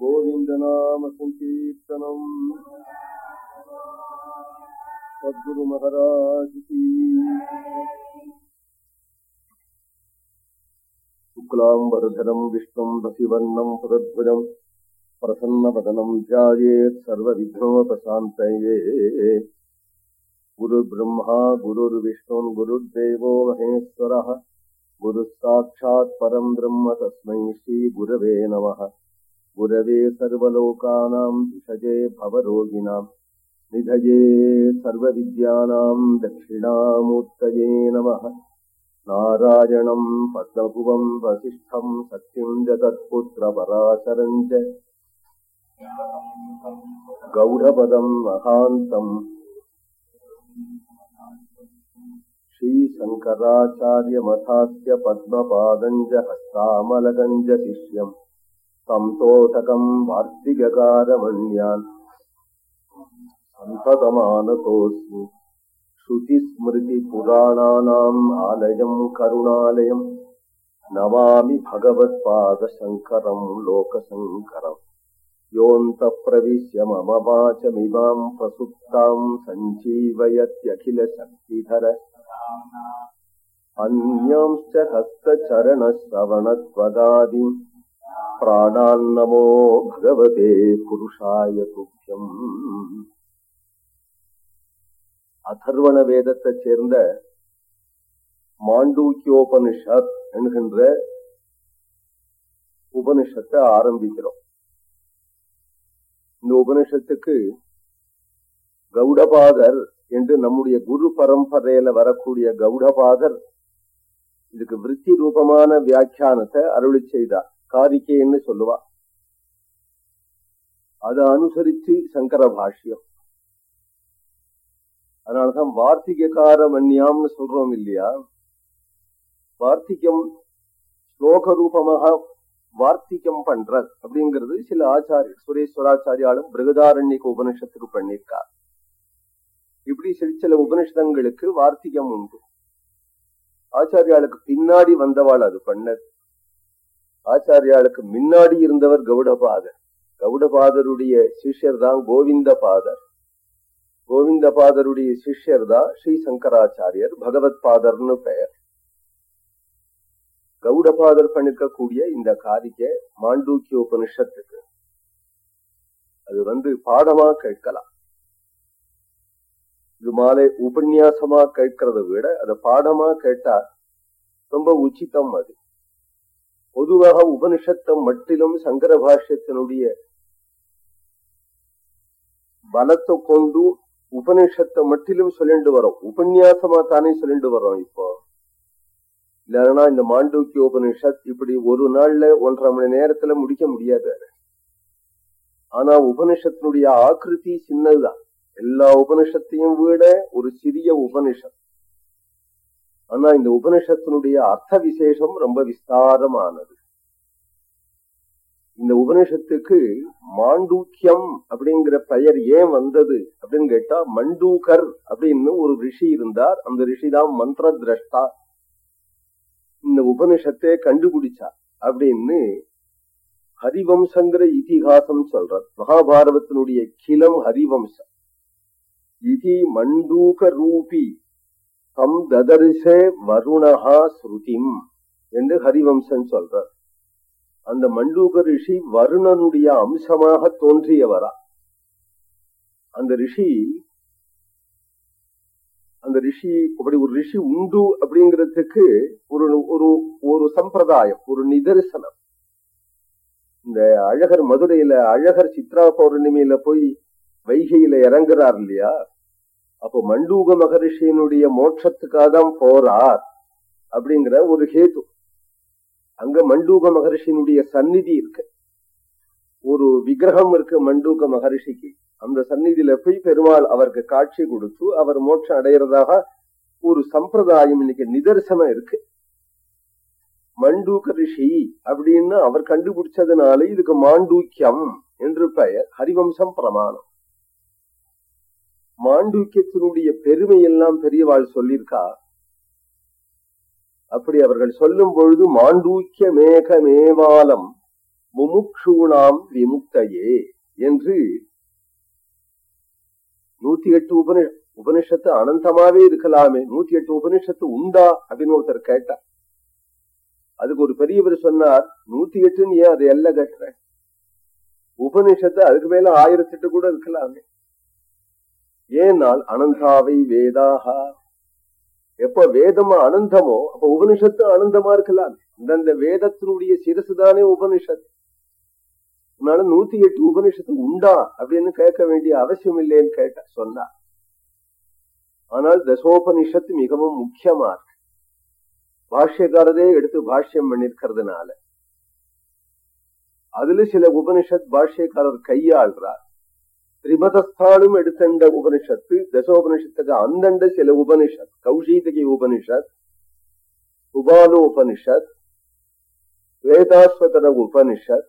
गोविन्दनाम सङ्कीर्तनम् सद्गुरु महाराज की शुक्लाम्बरधरम् विष्णुम् रसिवर्णम् पुरध्वजम् प्रसन्नवदनम् ध्यायेत् सर्वविघ्नोपशान्तये गुरुर्ब्रह्मा गुरुर्विष्णुन् गुरुर्देवो महेश्वरः गुरुः साक्षात् परम् ब्रह्म तस्मै श्रीगुरवे नमः गुरवे सर्वलोकानाम् विषजे भवरोगिणाम् निधये सर्वविद्यानाम् दक्षिणामूर्तये नमः नारायणम् पद्मभुवम् वसिष्ठम् सत्यम् जगत्पुत्रपराशरम् च गौडपदम् महान्तम् श्रीशङ्कराचार्यमठास्य पद्मपादम् च हस्तामलगम् च शिष्यम् सन्तोषकम् वार्तिककारमण्यान् सन्ततमानतोऽस्मि श्रुतिस्मृतिपुराणानाम् आलयम् करुणालयम् नमामि भगवत्पादशङ्करम् लोकशङ्करम् योऽन्तः प्रविश्य मम वाचमिमाम् प्रसुप्ताम् सञ्जीवयत्यखिलशक्तिधर अन्यांश्च हस्तचरणश्रवणत्वगादीन् प्राणान्नमो भगवते புருஷாய துக்கியம் அதர்வண வேதத்தைச் சேர்ந்த மாண்டூக்கியோபனிஷத் என்கின்ற உபனிஷத்தை ஆரம்பிக்கிறோம் இந்த உபனிஷத்துக்கு கௌடபாதர் என்று நம்முடைய குரு பரம்பரையில வரக்கூடிய கௌடபாதர் இதுக்கு விருத்தி ரூபமான வியாக்கியானத்தை அருளி செய்தார் காரிக்கைன்னு சொல்லுவா. அதை அனுசரிச்சு சங்கர பாஷ்யம். அதனாலதான் வார்த்திகார மன்யாம்னு சொல்றோம் இல்லையா? வார்த்திகம் ஸ்லோக ரூபமாக வார்த்திகம் பண்ற அப்படிங்கிறது சில ஆச்சாரிய சுரேஸ்வராச்சாரியாலும் பிருகதாரண்யக்கு உபனிஷத்துக்கு பண்ணியிருக்கார். இப்படி சில சில உபனிஷதங்களுக்கு வார்த்திகம் உண்டு. ஆச்சாரியாளுக்கு பின்னாடி வந்தவாள் அது பண்ணது. ஆச்சாரியாளுக்கு முன்னாடி இருந்தவர் கௌடபாதர். கௌடபாதருடைய சிஷ்யர் தான் கோவிந்த பாதர் கோவிந்த பாதருடைய சிஷ்யர் தான் ஸ்ரீ சங்கராச்சாரியர் பகவத் பாதர்னு பெயர். கௌடபாதர் பண்ணிருக்கக்கூடிய இந்த காரிக்கை மாண்டூக்கிய உபனிஷத்துக்கு. அது வந்து பாடமா கேட்கலாம். இது மாலை உபன்யாசமா கேட்கறத விட அதை பாடமா கேட்டா ரொம்ப உச்சிதம் அது. பொதுவாக உபனிஷத்தம் மட்டிலும் சங்கர பாஷ்யத்தினுடைய பலத்தை கொண்டு உபனிஷத்தை மட்டிலும் சொல்லிட்டு வரோம். உபன்யாசமா தானே சொல்லிட்டு வரோம் இப்போ. இல்லைன்னா இந்த மாண்டூக்கிய உபனிஷத் இப்படி ஒரு நாள்ல ஒன்றரை மணி நேரத்துல முடிக்க முடியாது. ஆனா உபனிஷத்தினுடைய ஆக்கிருதி சின்னதுதான். எல்லா உபனிஷத்தையும் விட ஒரு சிறிய உபனிஷத். ஆனா இந்த உபனிஷத்தினுடைய அர்த்த விசேஷம் ரொம்ப விஸ்தாரமானது. இந்த உபனிஷத்துக்கு மாண்டூக்கியம் அப்படிங்கிற பெயர் ஏன் வந்தது அப்படின்னு கேட்டா மண்டூகர் அப்படின்னு ஒரு ரிஷி இருந்தார். அந்த ரிஷி தான் மந்திர திரஷ்டா இந்த உபனிஷத்தை கண்டுபிடிச்சார் அப்படின்னு ஹரிவம்சங்கிற இதிகாசம் சொல்ற மகாபாரதத்தினுடைய கிளம் ஹரிவம்சம். இதி மண்டூக ரூபி தம் ததரிசே வருணஹா ஸ்ருதிம் என்று ஹரிவம்சன் சொல்றார். அந்த மண்டூக ரிஷி வருணனுடைய அம்சமாக தோன்றியவரா? அந்த ரிஷி அந்த ரிஷி அப்படி ஒரு ரிஷி உண்டு அப்படிங்கிறதுக்கு ஒரு ஒரு ஒரு சம்பிரதாயம் ஒரு நிதர்சனம். இந்த அழகர் மதுரையில அழகர் சித்ரா பௌர்ணமியில போய் வைகையில இறங்குறார் இல்லையா? அப்போ மண்டூக மகரிஷியினுடைய மோட்சத்துக்காக தான் போறார் அப்படிங்கிற ஒரு ஹேத்து அங்க மண்டூக மகரிஷியினுடைய சந்நிதி இருக்கு. ஒரு விக்கிரகம் இருக்கு மண்டூக்க மகரிஷிக்கு. அந்த சந்நிதியில போய் பெருமாள் அவருக்கு காட்சி கொடுத்து அவர் மோட்சம் அடையிறதாக ஒரு சம்பிரதாயம் இன்னைக்கு நிதர்சனம் இருக்கு. மண்டூக ரிஷி அப்படின்னு அவர் கண்டுபிடிச்சதுனால இதுக்கு மாண்டூக்கியம் என்று பெயர். ஹரிவம்சம் பிரமாணம். மாண்டூக்கியத்தினுடைய பெருமை எல்லாம் பெரியவாள் சொல்லியிருக்கா? அப்படி அவர்கள் சொல்லும் பொழுது மாண்டூக்கிய மேகமேவாலம் முமுக்ஷூணாம் விமுக்தையே என்று நூத்தி எட்டு உபனி உபனிஷத்து அனந்தமாவே இருக்கலாமே. நூத்தி எட்டு உபனிஷத்து உண்டா அப்படின்னு ஒருத்தர் கேட்டார். அதுக்கு ஒரு பெரியவர் சொன்னார் நூத்தி எட்டுன்னு ஏன் அதை எல்லாம் கட்டுற? உபனிஷத்து அதுக்கு மேல ஆயிரத்தி எட்டு கூட இருக்கலாமே. ஏனால் அனந்தாவை வேதாகா. எப்ப வேதமா அனந்தமோ அப்ப உபனிஷத்து அனந்தமா இருக்கலாம். அந்தந்த வேதத்தினுடைய சிரசுதானே உபனிஷத். உன்னால அதனால நூத்தி எட்டு உபனிஷத்து உண்டா அப்படின்னு கேட்க வேண்டிய அவசியம் இல்லைன்னு கேட்ட சொன்னா. ஆனால் தசோபனிஷத்து மிகவும் முக்கியமா இருக்கு பாஷ்யக்காரரே எடுத்து பாஷ்யம் பண்ணிருக்கிறதுனால அதுல சில உபனிஷத் பாஷ்யக்காரர் கையாள்றார். திரிமதஸ்தானும் எடுத்தண்ட உபனிஷத்து தசோபனிஷத்துக்கு அந்தண்ட சில உபனிஷத் கௌஷீதகி உபனிஷத் உபாலோ உபனிஷத் வேதாஸ்வதர உபனிஷத்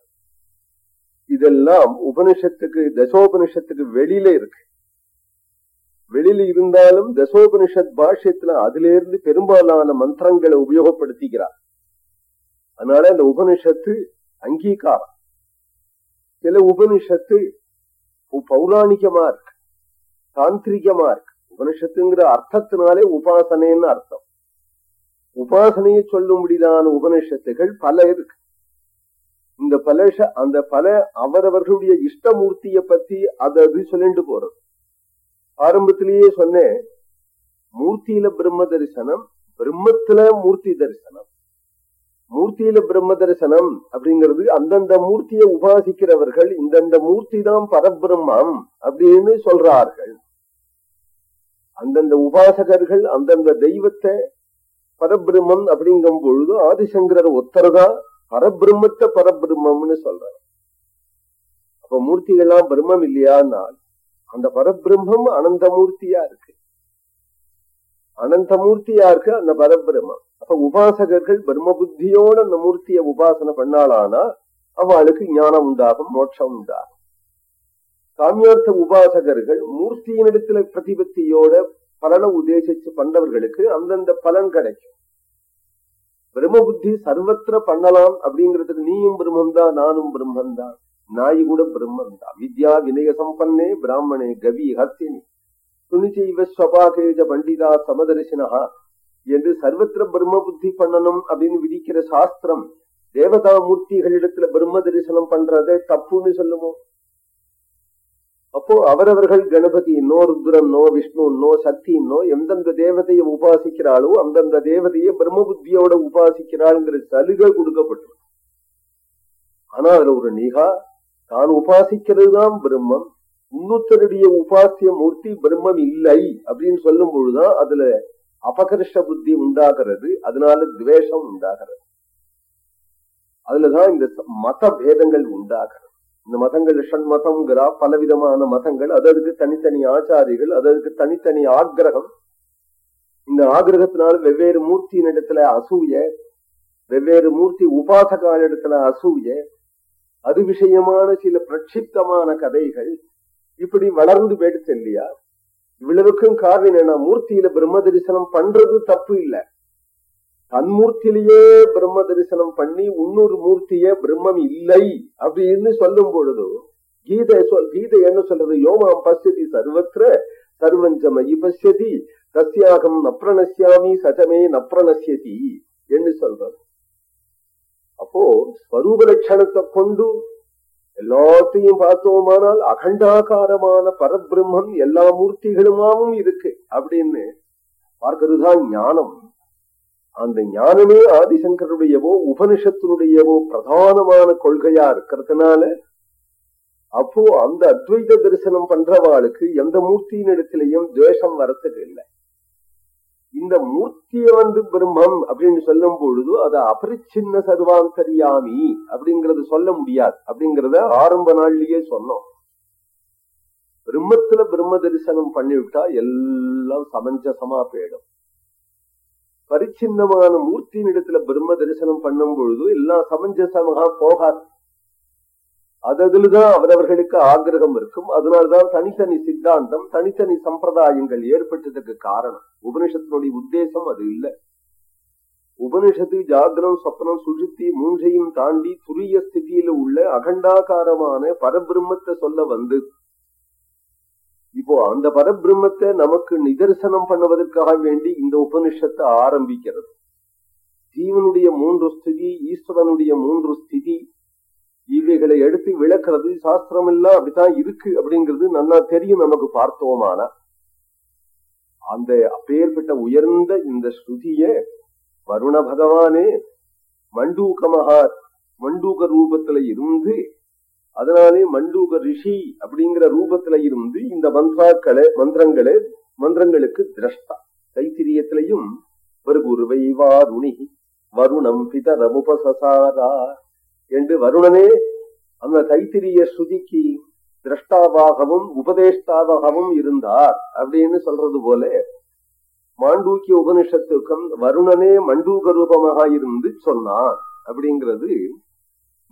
இதெல்லாம் உபனிஷத்துக்கு தசோபனிஷத்துக்கு வெளியில இருக்கு வெளியில இருந்தாலும் தசோபனிஷத் பாஷ்யத்துல அதுல இருந்து பெரும்பாலான மந்திரங்களை உபயோகப்படுத்திக்கிறார் அதனால அந்த உபனிஷத்து அங்கீகாரம் சில உபனிஷத்து பௌராணிகமா இருக்கு தாந்திரிகமா இருக்கு உபனிஷத்துங்கிற அர்த்தத்தினாலே உபாசனைன்னு அர்த்தம் உபாசனையை சொல்லும்படிதான உபனிஷத்துகள் பல இருக்கு இந்த பல அந்த பல அவரவர்களுடைய இஷ்டமூர்த்திய பத்தி அது சொல்லிட்டு போறது ஆரம்பத்திலேயே சொன்னேன் மூர்த்தியில பிரம்ம தரிசனம் பிரம்மத்துல மூர்த்தி தரிசனம் மூர்த்தியில பிரம்ம தரிசனம் அப்படிங்கிறது அந்தந்த மூர்த்தியை உபாசிக்கிறவர்கள் இந்தந்த மூர்த்தி தான் பரபிரம்மம் அப்படின்னு சொல்றார்கள். அந்தந்த உபாசகர்கள் அந்தந்த தெய்வத்தை பரபிரம்மம் அப்படிங்கும் பொழுது ஆதிசங்கரர் ஒத்தர்தான் பரபிரம்மத்தை பரபிரம்மம்னு சொல்றார். அப்ப மூர்த்திகள்லாம் பிரம்மம் இல்லையானால் அந்த பரபிரம்மம் அனந்த மூர்த்தியா இருக்கு. அனந்தமூர்த்தியா இருக்கு அந்த பரபிரம்மம். அப்ப உபாசகர்கள் பிரம்ம புத்தியோட அந்த மூர்த்திய உபாசனை பண்ணாளானா அவளுக்கு ஞானம் உண்டாகும் மோட்சம் உண்டாகும். காமியார்த்த உபாசகர்கள் மூர்த்தியினிடத்துல பிரதிபத்தியோட பலனை உத்தேசிச்சு பண்ணவர்களுக்கு அந்தந்த பலன் கிடைக்கும். பிரம்ம புத்தி சர்வத்திர பண்ணலாம் அப்படிங்கிறதுக்கு நீயும் பிரம்மம் தான் நானும் பிரம்மன் தான் நாய் கூட பிரம்மன் தான் வித்யா வினய சம்பன்னே பிராமணே கவி ஹர்த்தினி. துணிச்சைவ ஸ்வபாகேஜ பண்டிதா சமதரிசினா என்று சர்வத்திர பிரம்ம புத்தி பண்ணணும் அப்படின்னு விதிக்கிற சாஸ்திரம் தேவதா மூர்த்திகளிடத்துல பிரம்ம தரிசனம் பண்றதை தப்புன்னு சொல்லுமோ? அப்போ அவரவர்கள் கணபதி நோ ருத்ரன் நோ விஷ்ணு நோ சக்தி நோ எந்தெந்த தேவதையை உபாசிக்கிறாளோ அந்தந்த தேவதையை பிரம்ம புத்தியோட உபாசிக்கிறாள்ங்கிற சலுகை கொடுக்கப்பட்டு ஆனா அதுல ஒரு நிகா தான் உபாசிக்கிறது தான் பிரம்மம் இன்னொருத்தருடைய உபாசிய மூர்த்தி பிரம்மம் இல்லை அப்படின்னு சொல்லும் பொழுதுதான் அதுல அபகர்ஷ புத்தி உண்டாகிறது அதனால துவேஷம் உண்டாகிறது. அதுலதான் இந்த மத பேதங்கள் உண்டாகிறது. இந்த மதங்கள் ஷண்மதம்ங்கிறா பலவிதமான மதங்கள் அதற்கு தனித்தனி ஆச்சாரிகள் அதற்கு தனித்தனி ஆக்கிரகம். இந்த ஆக்கிரகத்தினால வெவ்வேறு மூர்த்தியின் இடத்துல அசூய வெவ்வேறு மூர்த்தி உபாசகால இடத்துல அசூய அது விஷயமான சில பிரட்சிப்தமான கதைகள் இப்படி வளர்ந்து போயிடுச்சு இல்லையா? இவ்வளவுக்கும் காரணம் என்ன மூர்த்தியில பிரம்ம தரிசனம் பண்றது தப்பு இல்ல. தன்மூர்த்தியிலேயே பிரம்ம தரிசனம் பண்ணி இன்னொரு மூர்த்திய பிரம்மம் இல்லை அப்படின்னு சொல்லும் பொழுது கீதை சொல் கீதை என்ன சொல்றது? யோமாம் பசியதி சர்வத்திர சர்வஞ்சமயி பசியதி சத்தியாகம் நப்ரணசியாமி சஜமே நப்ரணசியதி என்று சொல்றது. அப்போ ஸ்வரூப லட்சணத்தை கொண்டு எல்லாத்தையும் பார்த்தோமானால் அகண்டாகாரமான பரபிரம்மம் எல்லா மூர்த்திகளுமாவும் இருக்கு அப்படின்னு பார்க்கிறதுதான் ஞானம். அந்த ஞானமே ஆதிசங்கருடையவோ உபனிஷத்தினுடையவோ பிரதானமான கொள்கையா இருக்கிறதுனால அப்போ அந்த அத்வைத தரிசனம் பண்றவாளுக்கு எந்த மூர்த்தியின் இடத்திலையும் துவேஷம் வரத்துக்கு இல்லை. இந்த மூர்த்திய வந்து பிரம்மம் அப்படின்னு சொல்லும் பொழுது அது அபரிச்சின்ன சர்வாந்தரியாமி அப்படிங்கறது சொல்ல முடியாது. அப்படிங்கறத ஆரம்ப நாள்லயே சொன்னோம். பிரம்மத்துல பிரம்ம தரிசனம் பண்ணிவிட்டா எல்லாம் சமஞ்சசமா போயிடும். பரிச்சின்னமான மூர்த்தியின் இடத்துல பிரம்ம தரிசனம் பண்ணும் பொழுது எல்லாம் சமஞ்சசமாக போகாது. அதுலதான் அவரவர்களுக்கு ஆக்கிரகம் இருக்கும். அதனால்தான் தனித்தனி சித்தாந்தம் தனித்தனி சம்பிரதாயங்கள் ஏற்பட்டதுக்கு காரணம். உபனிஷத்தினுடைய உத்தேசம் அது இல்லை. உபனிஷத்து ஜாகிரம் சொப்னம் சுழுத்தி மூன்றையும் தாண்டி துரிய ஸ்திதியில உள்ள அகண்டாகாரமான பரபிரம்மத்தை சொல்ல வந்து. இப்போ அந்த பரபிரம்மத்தை நமக்கு நிதர்சனம் பண்ணுவதற்காக வேண்டி இந்த உபனிஷத்தை ஆரம்பிக்கிறது. ஜீவனுடைய மூன்று ஸ்திதி ஈஸ்வரனுடைய மூன்று ஸ்திதி இவைகளை எடுத்து விளக்குறது சாஸ்திரம் எல்லாம் அப்படித்தான் இருக்கு அப்படிங்கிறது நல்லா தெரியும் நமக்கு பார்த்தோமானா அந்த அப்பேற்பட்ட உயர்ந்த இந்த ஸ்ருதிய வருண பகவானே மண்டூக மகா மண்டூக ரூபத்துல இருந்து அதனாலே மண்டூக ரிஷி அப்படிங்கிற ரூபத்துல இருந்து இந்த மந்திராக்களை மந்திரங்களை மந்திரங்களுக்கு திரஷ்டா. தைத்திரியத்திலையும் வருகுருவை வாருணி வருணம் பிதரமுபசசாரா என்று வருணனே அந்த தைத்திரிய ஸ்ருதிக்கு திரஷ்டாவாகவும் உபதேஷ்டாவாகவும் இருந்தார் அப்படின்னு சொல்றது போல மாண்டூக்கிய உபனிஷத்துக்கும் வருணனே மண்டூக ரூபமாக இருந்து சொன்னான் அப்படிங்கிறது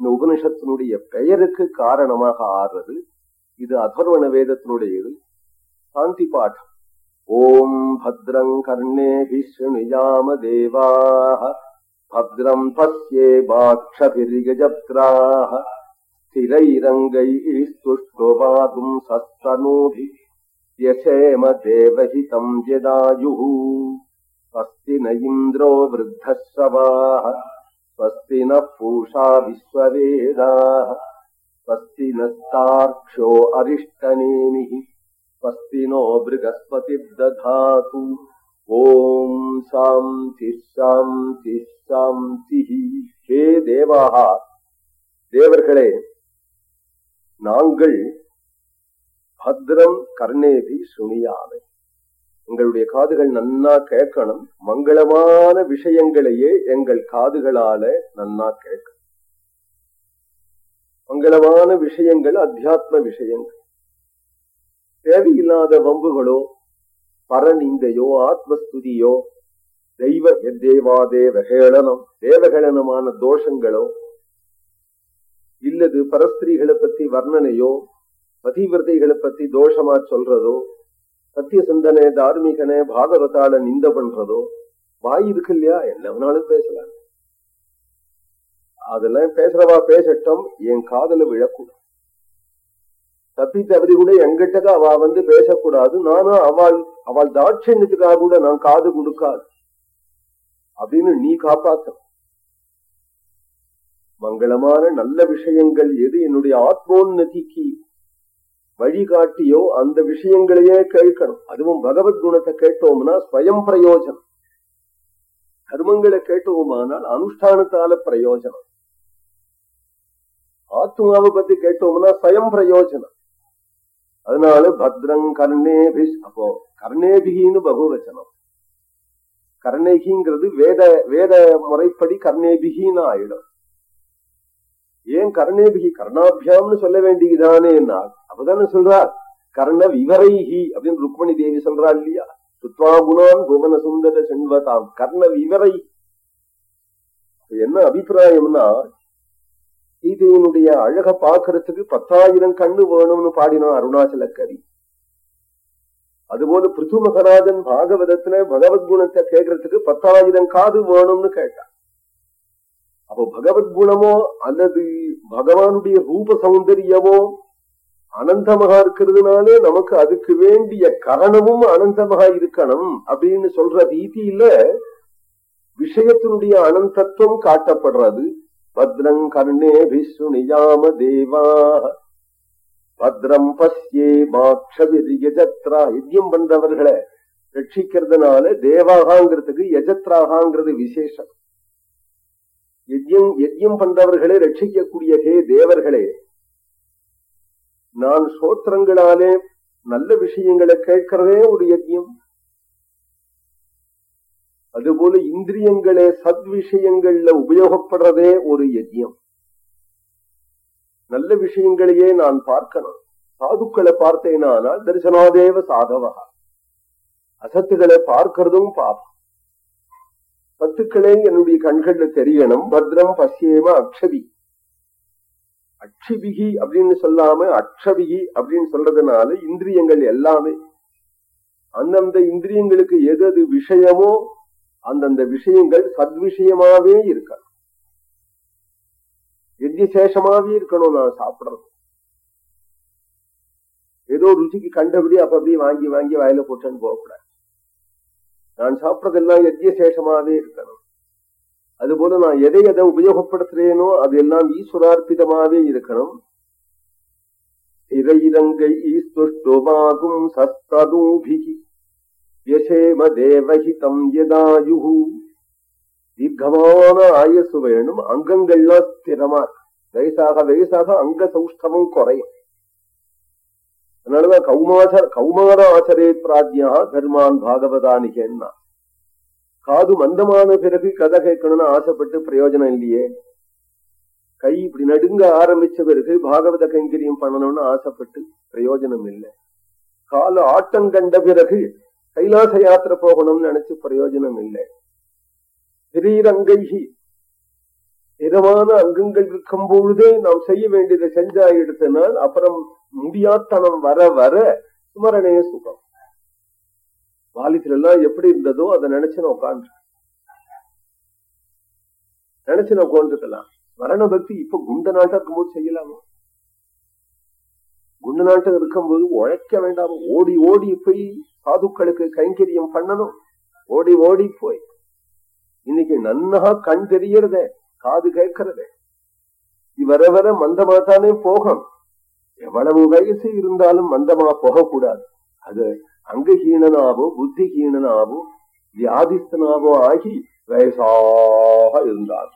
இந்த உபனிஷத்தினுடைய பெயருக்கு காரணமாக ஆறுறது இது அதர்வண வேதத்தினுடையது. சாந்தி பாடம். ஓம் பத்ரங் கர்ணே விஷ்ணுயாம தேவாக भद्रम् पश्येमाक्षभिर्गजत्राः स्थिरैरङ्गैः स्तुष्टुपातुम् सस्तनूभिः यशेम देवहितम् यदायुः स्वस्ति न इन्द्रो वृद्धश्रवाः स्वस्ति नः पूषा विश्ववेदाः स्वस्ति नस्तार्क्ष्यो अरिष्टनेमिः स्वस्ति नो बृहस्पतिर्दधातु ஓம் சாந்தி சாந்தி சாந்தி. ஹே தேவாகா தேவர்களே நாங்கள் பத்ரம் கர்ணேபி சுனியாமை எங்களுடைய காதுகள் நன்னா கேட்கணும். மங்களமான விஷயங்களையே எங்கள் காதுகளால நன்னா கேட்கணும். மங்களமான விஷயங்கள் அத்தியாத்ம விஷயங்கள். தேவையில்லாத வம்புகளோ பரநிந்தையோ ஆத்மஸ்துதியோ தெய்வ தேவாதேவகேளனம் தேவகேளனமான தோஷங்களோ இல்லது பரஸ்திரீகளை பத்தி வர்ணனையோ பதிவிரதைகளை பத்தி தோஷமா சொல்றதோ சத்திய சிந்தனை தார்மீகனை நிந்த பண்றதோ வாய் இருக்கு இல்லையா? என்ன வேணாலும் பேசலாம். அதெல்லாம் பேசுறவா பேசட்டும் என் காதல விழக்கூடும் தப்பி தவறி கூட எங்கிட்டக்க அவ வந்து பேசக்கூடாது. நானும் அவள் அவள் தாட்சியத்துக்காக கூட நான் காது கொடுக்காது. அப்படின்னு நீ காப்பாத்த. மங்களமான நல்ல விஷயங்கள் எது என்னுடைய ஆத்மோன்னதிக்கு வழிகாட்டியோ அந்த விஷயங்களையே கேட்கணும். அதுவும் பகவத் குணத்தை கேட்டோம்னா ஸ்வயம் பிரயோஜனம். கர்மங்களை கேட்டோமானால் அனுஷ்டானத்தால பிரயோஜனம். ஆத்மாவை பத்தி கேட்டோம்னா ஸ்வயம் பிரயோஜனம். அதனால பத்ரங் கர்ணேபி அப்போ கர்ணேபிகின்னு பகுவச்சனம் கர்ணேகிங்கிறது வேத வேத முறைப்படி கர்ணேபிகின்னு ஆயிடும் ஏன் கர்ணேபிகி கர்ணாபியாம்னு சொல்ல வேண்டியதானே அப்பதானே சொல்றார் கர்ண விவரைஹி அப்படின்னு ருக்மணி தேவி சொல்றா இல்லையா சுத்வாகுணான் புவன சுந்தர செண்வதாம் கர்ண விவரை என்ன அபிப்பிராயம்னா சீதையினுடைய அழக பாக்குறதுக்கு பத்தாயிரம் கண்ணு வேணும்னு பாடினான் அருணாச்சல கவி அதுபோல பிருத்து மகராஜன் பாகவதத்துல பகவத்குணத்தை கேட்கறதுக்கு பத்தாயிரம் காது வேணும்னு கேட்டான். அப்போ பகவத்குணமோ அல்லது பகவானுடைய ரூப சௌந்தரியமோ அனந்தமாக இருக்கிறதுனால நமக்கு அதுக்கு வேண்டிய கரணமும் அனந்தமாக இருக்கணும் அப்படின்னு சொல்ற ரீதியில விஷயத்தினுடைய அனந்தத்துவம் காட்டப்படுறது. பத்ரங் கர்ணேபிசுனியாம தேவா. பத்ரம் பஸ்யே மாக்ஷவிரியஜத்ரா யஜ்யம் பண்றவர்களை ரட்சிக்கிறதுனால தேவாகாங்கிறதுக்கு யஜத்ராகாங்கிறது விசேஷம். யஜ்யம் யஜ்யம் பண்றவர்களை ரட்சிக்கக்கூடிய ஹே தேவர்களே நான் சோத்திரங்களாலே நல்ல விஷயங்களை கேட்கிறதே ஒரு யஜ்யம் அதுபோல இந்திரியங்களே சத் விஷயங்கள்ல உபயோகப்படுறதே ஒரு யஜ்யம். நல்ல விஷயங்களையே நான் பார்க்கணும். சாதுக்களை பார்த்தேனானால் தரிசனாதேவ சாதவகா அசத்துக்களை பார்க்கிறதும் பாபம். சத்துக்களே என்னுடைய கண்கள்ல தெரியணும். பத்ரம் பசியேம அக்ஷபி அக்ஷிபிகி அப்படின்னு சொல்லாம அக்ஷபிகி அப்படின்னு சொல்றதுனால இந்திரியங்கள் எல்லாமே. அந்தந்த இந்திரியங்களுக்கு எது எது விஷயமோ அந்தந்த விஷயங்கள் சத்விஷயமாவே இருக்கணும். எத்திசேஷமாவே இருக்கணும் நான் சாப்பிடறது. ஏதோ ருச்சிக்கு கண்டபடி அப்ப அப்படியே வாங்கி வாங்கி வாயில போட்டேன்னு போகக்கூடாது. நான் சாப்பிட்றதெல்லாம் யஜ்யசேஷமாவே இருக்கணும். அதுபோல நான் எதை எதை உபயோகப்படுத்துறேனோ அது எல்லாம் ஈஸ்வரார்ப்பிதமாவே இருக்கணும். திரையிரங்கை ஸ்துஷ்டுமாகும் சத்ததூபிகி வியசேம தேவஹிதம் யதாயுகு தீர்க்கமான ஆயசு வேணும் அங்கங்கள்லாம் ஸ்திரமா. வயசாக வயசாக அங்க சௌஷ்டமும் குறையும். அதனாலதான் கௌமாச கௌமார ஆச்சரே பிராஜ்யா தர்மான் பாகவதானிகன்னா காது மந்தமான பிறகு கதை கேட்கணும்னு ஆசைப்பட்டு பிரயோஜனம் இல்லையே. கை இப்படி நடுங்க ஆரம்பிச்ச பிறகு பாகவத கைங்கரியம் பண்ணணும்னு ஆசைப்பட்டு பிரயோஜனம் இல்லை. கால ஆட்டம் கண்ட பிறகு கைலாச யாத்திரை போகணும்னு நினைச்சு பிரயோஜனம் இல்லை திரீரங்கைகி இதமான அங்கங்கள் இருக்கும் பொழுதே நாம் செய்ய வேண்டியதை செஞ்சா எடுத்தனால் அப்புறம் முடியாத்தனம் வர வர சுமரணைய சுகம். பாலித்துல எல்லாம் எப்படி இருந்ததோ அதை நினைச்சு நான் உட்காந்து நினைச்சு நான் உட்காந்துக்கலாம் மரண பக்தி இப்ப குண்ட நாட்டம் இருக்கும்போது செய்யலாமா? குண்ட நாட்டம் இருக்கும்போது உழைக்க வேண்டாம்? ஓடி ஓடி போய் சாதுக்களுக்கு கைங்கரியம் பண்ணணும் ஓடி ஓடி போய். இன்னைக்கு நன்னா கண் தெரியறதே காது கேட்கறதே. வர வர மந்தமாத்தானே போகும். எவ்வளவு வயசு இருந்தாலும் மந்தமா போகக்கூடாது. அது அங்கஹீனனாவோ புத்திஹீனனாவோ வியாதிஸ்தனாவோ ஆகி வயசாக இருந்தார்.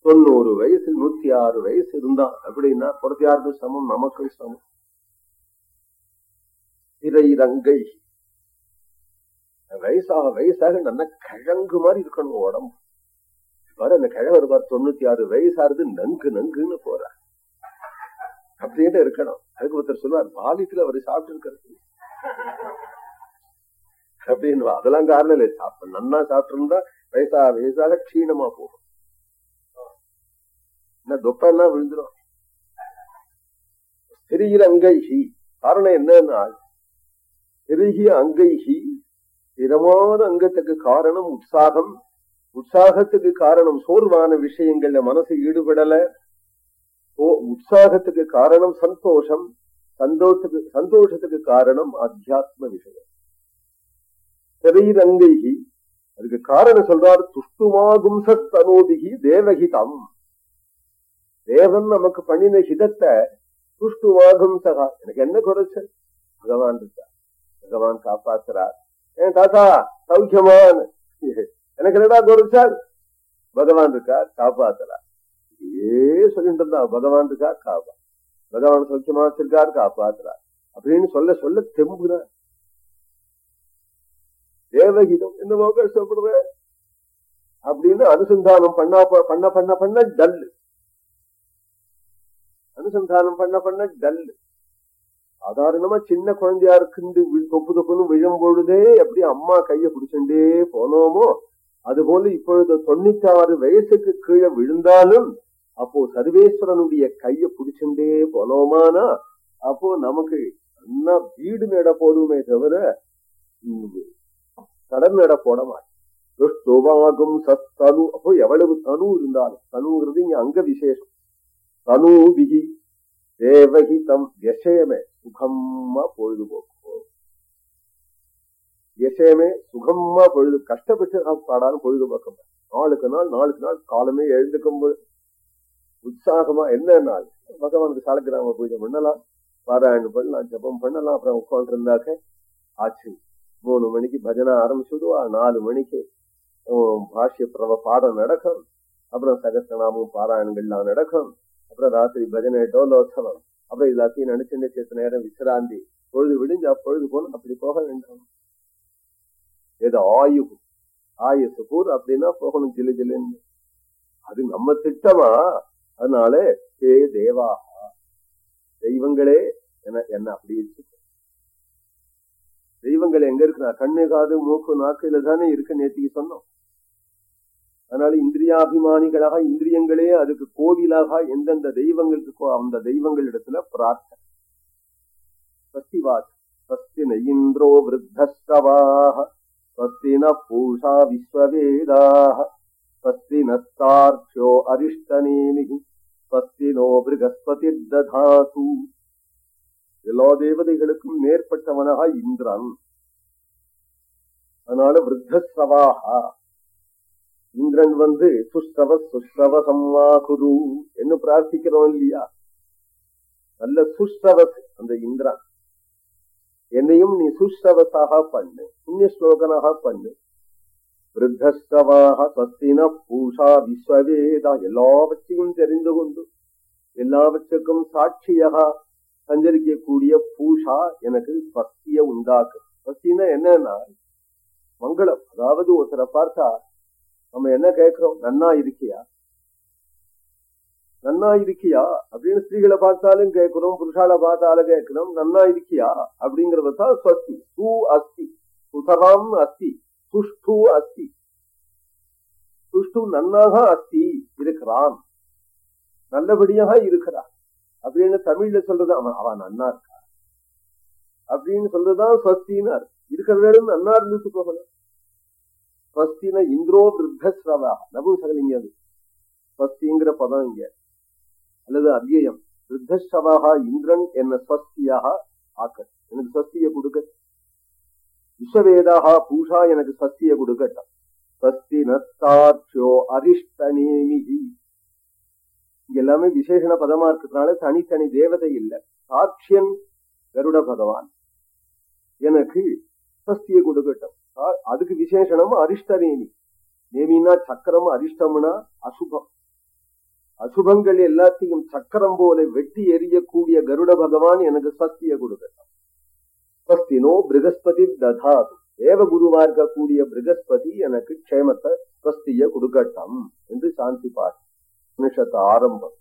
தொண்ணூறு வயசு நூத்தி ஆறு வயசு இருந்தா அப்படின்னா பொறுத்தியாருக்கு சமம் நமக்கும் சமம். திரைரங்கை வயசாக வயசாக நல்ல கிழங்கு மாதிரி இருக்கணும் உடம்பு. வர அந்த கிழவர் பார் தொண்ணூத்தி ஆறு வயசாருது நன்கு நன்குன்னு போறார் அப்படின்ட்டு இருக்கணும். அதுக்கு ஒருத்தர் சொல்லுவார் பாலித்துல அவர் சாப்பிட்டு இருக்கிறது அப்படின்னு அதெல்லாம் காரணம் இல்லை. சாப்பிட நன்னா சாப்பிட்டுருந்தா வயசா வயசாக க்ஷீணமா போகும். என்ன தொப்பெல்லாம் விழுந்துடும் சிறிய காரணம் என்னன்னா சிறிய அங்கைகி திடமான அங்கத்துக்கு காரணம் உற்சாகம். உற்சாகத்துக்கு காரணம் சோர்வான விஷயங்கள்ல மனசு ஈடுபடல. உற்சாகத்துக்கு காரணம் சந்தோஷம். சந்தோஷத்துக்கு சந்தோஷத்துக்கு காரணம் அத்தியாத்ம விஷயம். சரீரங்கைகி அதுக்கு காரணம் சொல்றார் துஷ்டுமாகும் சத்தனோதிகி தேவஹிதம் தேவன் நமக்கு பண்ணின ஹிதத்தை துஷ்டுவாகும் சகா எனக்கு என்ன குறைச்சல்? பகவான் இருக்கார். பகவான் காப்பாத்துறார். ஏன் தாத்தா சௌக்கியமான். எனக்கு என்னடா குறைச்சார் பகவான் இருக்கார் காப்பாத்துறார். ஏ சொல்லிட்டு இருந்தா பகவான் இருக்கார் காப்பா. பகவான் சௌக்கியமா வச்சிருக்கார் காப்பாத்துறார். அப்படின்னு சொல்ல சொல்ல தெம்புதான் தேவகிதம் என்னவோ கஷ்டப்படுற அப்படின்னு அனுசந்தானம் பண்ணா பண்ண பண்ண பண்ண டல்லு. அனுசந்தானம் பண்ண பண்ண டல்லு. சாதாரணமா சின்ன குழந்தையா இருக்கு தொப்பு தொப்புன்னு விழும் பொழுதே எப்படி அம்மா கைய பிடிச்சுட்டே போனோமோ அதுபோல இப்பொழுது தொண்ணூத்தி ஆறு வயசுக்கு கீழே விழுந்தாலும் அப்போ சர்வேஸ்வரனுடைய கைய பிடிச்சுட்டே போனோமானா அப்போ நமக்கு என்ன வீடு நட போடுமே தவிர கடன் நட போட மாட்டோம். சத்தனு அப்போ எவ்வளவு தனு இருந்தாலும் தனுங்கிறது இங்க அங்க விசேஷம். தனு விகி தேவகிதம் விஷயமே சுகமா பொழுதுபோக்கு. விஷயமே சுகமா பொழுது கஷ்டப்பட்டு பாடாலும் பொழுதுபோக்கம் நாளுக்கு நாள் நாளுக்கு நாள் காலமே எழுந்துக்கும் உற்சாகமா என்ன நாள்? பகவானுக்கு சாலக்கிராம பூஜை பண்ணலாம் பாராயணம் பண்ணலாம் ஜபம் பண்ணலாம் அப்புறம் உட்காந்து இருந்தாக்க ஆச்சு. மூணு மணிக்கு பஜனை ஆரம்பிச்சுடுவா நாலு மணிக்கு பாஷ்ய பிரவ பாடம் நடக்கும். அப்புறம் சகசிரநாமம் பாராயணங்கள்லாம் நடக்கும். அப்புறம் ராத்திரி பஜனை டோலோத்சவம் அப்புறம் எல்லாத்தையும் நினைச்சுட்டு சேர்த்த நேரம் விசிராந்தி பொழுது விடிஞ்சா பொழுது போன அப்படி போக வேண்டாம். ஏதோ ஆயுகு ஆயுசு பூர் அப்படின்னா போகணும் ஜிலு ஜிலுன்னு. அது நம்ம திட்டமா? அதனால ஹே தேவாகா தெய்வங்களே என்ன என்ன அப்படி வச்சு தெய்வங்கள் எங்க இருக்குன்னா கண்ணு காது மூக்கு நாக்குல தானே இருக்கு நேத்திக்கு சொன்னோம். அதனால இந்திரியாபிமானிகளாக இந்திரியங்களே அதுக்கு கோவிலாக எந்தெந்த தெய்வங்களுக்கு அந்த தெய்வங்கள் இடத்துல பிரார்த்தனை சஸ்திவாத் स्वस्ति न इन्द्रो वृद्धस्तवाः स्वस्ति न पूषा विश्ववेदाः स्वस्ति नस्तार्क्ष्यो अरिष्टनेमिः स्वस्ति नो बृहस्पतिर्दधातु எல்லா தேவதைகளுக்கும் மேற்பட்டவனாக இந்திரன் அதனால விருத்தஸ்ரவாகா இந்திரன் வந்து சுஷ்டவ சுஷ்டவ சம்மாகுரு என்று பிரார்த்திக்கிறோம் இல்லையா? நல்ல சுஷ்டவஸ் அந்த இந்திரன். என்னையும் நீ சுஷ்டவசாக பண்ணு புண்ணிய ஸ்லோகனாக பண்ணு. விருத்தஸ்தவாக சத்தின பூஷா விஸ்வவேதா எல்லாவற்றையும் தெரிந்து கொண்டு எல்லாவற்றுக்கும் சாட்சியாக சஞ்சரிக்கக்கூடிய பூஷா எனக்கு பக்திய உண்டாக்கு. ஸ்வஸ்தினா என்னன்னா மங்களம். அதாவது ஒருத்தரை பார்த்தா நம்ம என்ன கேட்கிறோம்? நன்னா இருக்கியா? நன்னா இருக்கியா? அப்படின்னு ஸ்திரீகளை பார்த்தாலும் கேட்கிறோம் புருஷால பார்த்தாலும் கேட்கிறோம் நன்னா இருக்கியா? அப்படிங்கறத தான் ஸ்வஸ்தி. சு அஸ்தி. சுதராம் அஸ்தி. சுஷ்டு அஸ்தி. சுஷ்டு நன்னாக அஸ்தி இருக்கிறான். நல்லபடியாக இருக்கிறான். அப்படின்னு தமிழ்ல சொல்றது அவன் அவன் நன்னா இருக்கா? அப்படின்னு சொல்றதுதான் ஸ்வஸ்தினார் இருக்கிறவர்களும் நன்னா இருந்துட்டு போகணும் ஸ்வஸ்தின இந்திரோ விருத்தஸ்ரவா நபுசகலிங்க அது. ஸ்வஸ்திங்கிற பதம் இங்க. அல்லது அவ்யயம் விருத்தஸ்ரவாக இந்திரன் என்ன ஸ்வஸ்தியாக ஆக்க எனக்கு ஸ்வஸ்திய கொடுக்க. விஸ்வவேதாக பூஷா எனக்கு ஸ்வஸ்திய கொடுக்கட்டும் ஸ்வஸ்தி நத்தாட்சியோ அரிஷ்டநேமிகி. இங்க எல்லாமே விசேஷண பதமா இருக்கிறதுனால தனித்தனி தேவதை இல்லை. சாட்சியன் கருட பகவான். எனக்கு ஸ்வஸ்தியை கொடுக்கட்டும். அதுக்கு விசேஷனம் அரிஷ்டரேணி தேவினா சக்கரம் அரிஷ்டம்னா அசுபம். அசுபங்கள் எல்லாத்தையும் சக்கரம் போல வெட்டி எறியக்கூடிய கருட பகவான் எனக்கு சஸ்திய கொடுக்கட்டும். ஸ்வஸ்தினோ பிருகஸ்பதி ததாது. தேவகுருவா இருக்கக்கூடிய பிருகஸ்பதி எனக்கு க்ஷேமத்தை ஸ்வஸ்திய கொடுக்கட்டும் என்று சாந்தி பாட்டு உபனிஷத் ஆரம்பம்.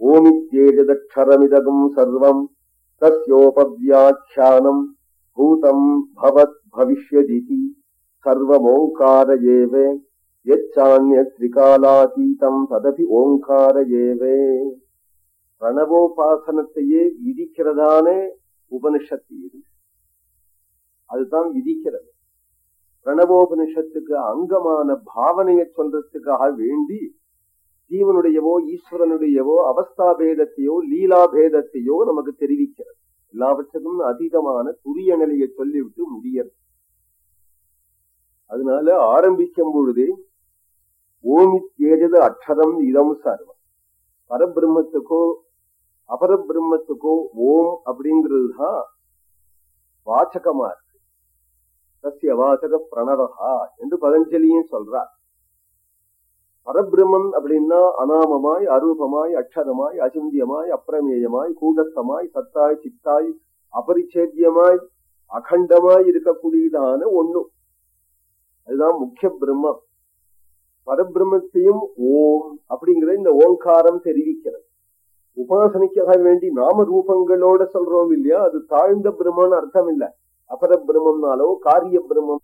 ஓமித்யேஜதக்ஷரமிதகும் சர்வம். தஸ்யோபவியாக்கியானம். பூதம் பவத் பவிஷ்யதிதி சர்வமோங்கார ஏவே எச்சான்யத்ரிகாலாதீதம் ததபி ஓங்கார ஏவே பிரணவோபாசனத்தையே விதிக்கிறதான உபனிஷத்து இது. அதுதான் விதிக்கிறது. பிரணவோபனிஷத்துக்கு அங்கமான பாவனையை சொல்றதுக்காக வேண்டி ஜீவனுடையவோ ஈஸ்வரனுடையவோ அவஸ்தா பேதத்தையோ லீலா பேதத்தையோ நமக்கு தெரிவிக்கிறது. எல்லாவற்றுக்கும் அதீதமான துரிய நிலையை சொல்லிவிட்டு முடியல் அதனால ஆரம்பிக்கும் பொழுதே ஓமி தேஜது அக்ஷரம் இதம் சர்வம். பரபிரம்மத்துக்கோ அபரபிரம்மத்துக்கோ ஓம் அப்படிங்கிறது தான் வாச்சகமா இருக்கு. சசிய வாசக பிரணவகா என்று பதஞ்சலியும் சொல்றார். பரபிரம்மன் அப்படின்னா அனாமமாய் அரூபமாய் அக்ஷரமாய் அசிந்தியமாய் அப்பிரமேயமாய் கூடஸ்தமாய் சத்தாய் சித்தாய் அபரிச்சேத்தியமாய் அகண்டமாய் இருக்கக்கூடியதான ஒண்ணு அதுதான் முக்கிய பிரம்மம் பரபிரம்மத்தையும் ஓம் அப்படிங்கிற இந்த ஓங்காரம் தெரிவிக்கிறது உபாசனைக்காக வேண்டி நாம ரூபங்களோட சொல்றோம் இல்லையா அது தாழ்ந்த பிரம்மன் அர்த்தம் இல்லை அபர பிரம்மம்னாலோ காரிய பிரம்மம்